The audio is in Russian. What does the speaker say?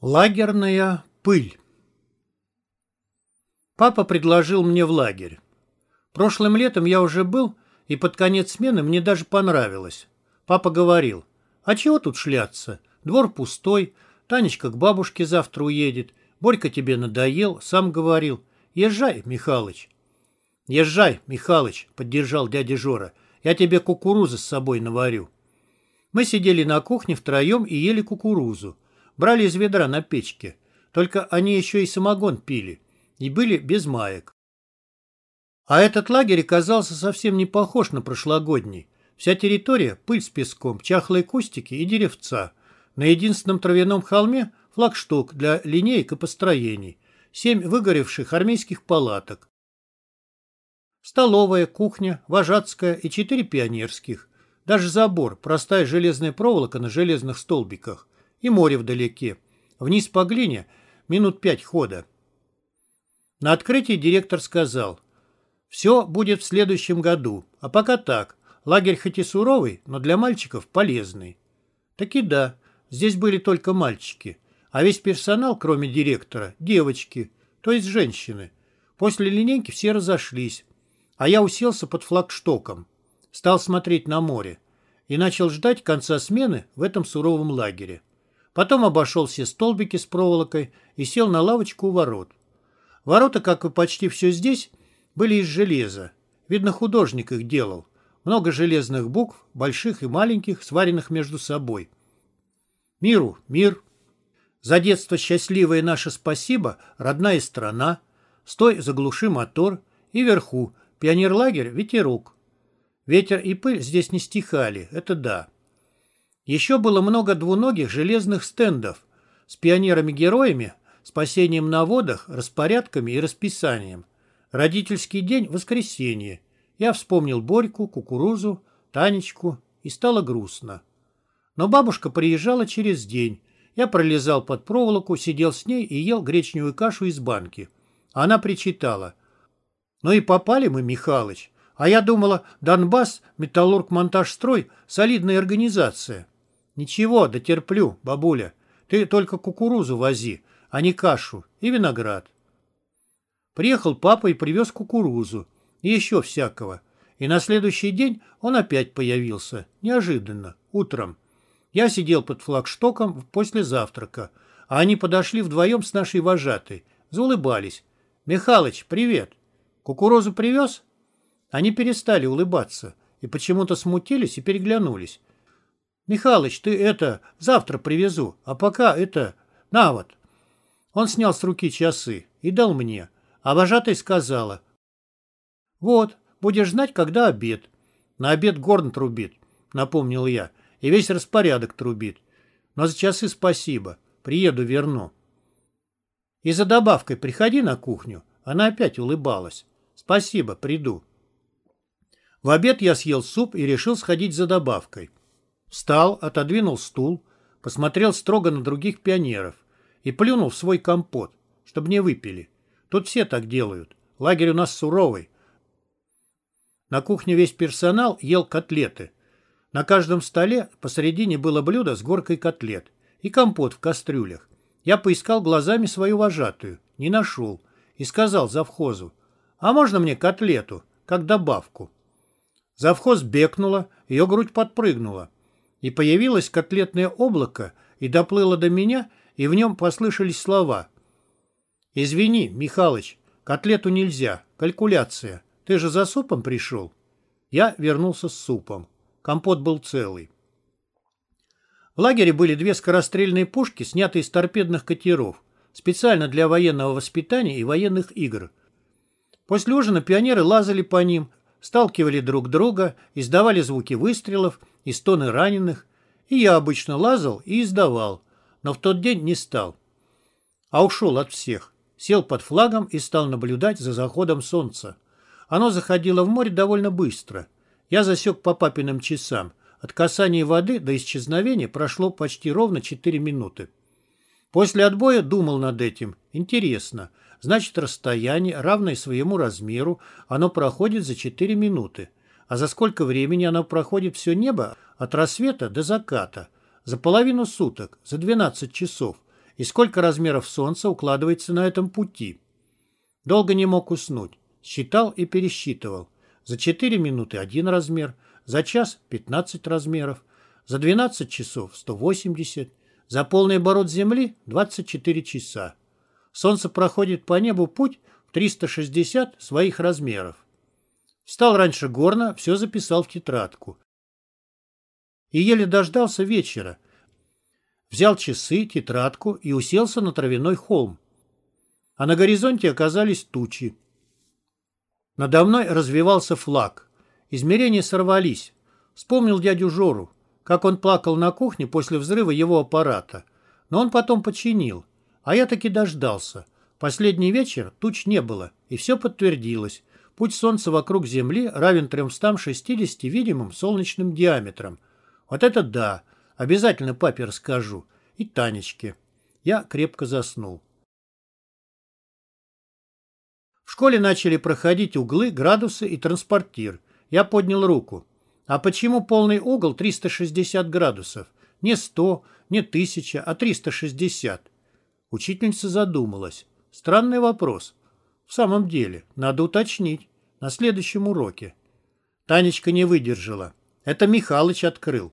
Лагерная пыль Папа предложил мне в лагерь. Прошлым летом я уже был, и под конец смены мне даже понравилось. Папа говорил, а чего тут шляться? Двор пустой, Танечка к бабушке завтра уедет, Борька тебе надоел, сам говорил. Езжай, Михалыч. Езжай, Михалыч, поддержал дядя Жора, я тебе кукурузы с собой наварю. Мы сидели на кухне втроем и ели кукурузу. Брали из ведра на печке. Только они еще и самогон пили. И были без маек. А этот лагерь оказался совсем не похож на прошлогодний. Вся территория – пыль с песком, чахлые кустики и деревца. На единственном травяном холме – флагшток для линеек и построений. Семь выгоревших армейских палаток. Столовая, кухня, вожатская и четыре пионерских. Даже забор, простая железная проволока на железных столбиках и море вдалеке. Вниз по глине минут пять хода. На открытии директор сказал, «Все будет в следующем году, а пока так. Лагерь хоть и суровый, но для мальчиков полезный». Так и да, здесь были только мальчики, а весь персонал, кроме директора, девочки, то есть женщины. После линейки все разошлись, а я уселся под флагштоком, стал смотреть на море и начал ждать конца смены в этом суровом лагере. Потом обошел все столбики с проволокой и сел на лавочку у ворот. Ворота, как и почти все здесь, были из железа. Видно, художник их делал. Много железных букв, больших и маленьких, сваренных между собой. Миру, мир. За детство счастливое наше спасибо, родная страна. Стой, заглуши мотор. И вверху, пионерлагерь, ветерок. Ветер и пыль здесь не стихали, это да. Еще было много двуногих железных стендов с пионерами-героями, спасением на водах, распорядками и расписанием. Родительский день – воскресенье. Я вспомнил Борьку, кукурузу, Танечку, и стало грустно. Но бабушка приезжала через день. Я пролезал под проволоку, сидел с ней и ел гречневую кашу из банки. Она причитала. «Ну и попали мы, Михалыч. А я думала, Донбасс, Металлург-Монтажстрой – солидная организация». «Ничего, дотерплю, бабуля. Ты только кукурузу вози, а не кашу и виноград». Приехал папа и привез кукурузу и еще всякого. И на следующий день он опять появился, неожиданно, утром. Я сидел под флагштоком после завтрака, а они подошли вдвоем с нашей вожатой, заулыбались. «Михалыч, привет! Кукурузу привез?» Они перестали улыбаться и почему-то смутились и переглянулись. «Михалыч, ты это, завтра привезу, а пока это, на вот». Он снял с руки часы и дал мне, а вожатая сказала. «Вот, будешь знать, когда обед». «На обед горн трубит», — напомнил я, — «и весь распорядок трубит. Но за часы спасибо, приеду верну». «И за добавкой приходи на кухню». Она опять улыбалась. «Спасибо, приду». В обед я съел суп и решил сходить за добавкой. Встал, отодвинул стул, посмотрел строго на других пионеров и плюнул в свой компот, чтобы не выпили. Тут все так делают. Лагерь у нас суровый. На кухне весь персонал ел котлеты. На каждом столе посередине было блюдо с горкой котлет и компот в кастрюлях. Я поискал глазами свою вожатую, не нашел, и сказал завхозу, «А можно мне котлету, как добавку?» Завхоз бекнула, ее грудь подпрыгнула и появилось котлетное облако, и доплыло до меня, и в нем послышались слова. «Извини, Михалыч, котлету нельзя, калькуляция. Ты же за супом пришел?» Я вернулся с супом. Компот был целый. В лагере были две скорострельные пушки, снятые из торпедных катеров, специально для военного воспитания и военных игр. После ужина пионеры лазали по ним, сталкивали друг друга, издавали звуки выстрелов и стоны раненых, и я обычно лазал и издавал, но в тот день не стал. А ушел от всех, сел под флагом и стал наблюдать за заходом солнца. Оно заходило в море довольно быстро. Я засек по папиным часам. От касания воды до исчезновения прошло почти ровно 4 минуты. После отбоя думал над этим. Интересно. Значит, расстояние, равное своему размеру, оно проходит за 4 минуты. А за сколько времени оно проходит все небо от рассвета до заката? За половину суток, за 12 часов. и сколько размеров Солнца укладывается на этом пути. Долго не мог уснуть. Считал и пересчитывал. За 4 минуты один размер, за час 15 размеров, за 12 часов 180, за полный оборот Земли 24 часа. Солнце проходит по небу путь в 360 своих размеров. Встал раньше горно, все записал в тетрадку. И еле дождался вечера. Взял часы, тетрадку и уселся на травяной холм. А на горизонте оказались тучи. Надо мной развивался флаг. Измерения сорвались. Вспомнил дядю Жору, как он плакал на кухне после взрыва его аппарата. Но он потом починил. А я таки дождался. Последний вечер туч не было, и все подтвердилось. Путь Солнца вокруг Земли равен 360 видимым солнечным диаметрам. Вот это да! Обязательно папе расскажу. И Танечке. Я крепко заснул. В школе начали проходить углы, градусы и транспортир. Я поднял руку. А почему полный угол 360 градусов? Не 100, не 1000, а 360. Учительница задумалась. Странный вопрос. В самом деле, надо уточнить. На следующем уроке. Танечка не выдержала. Это Михалыч открыл.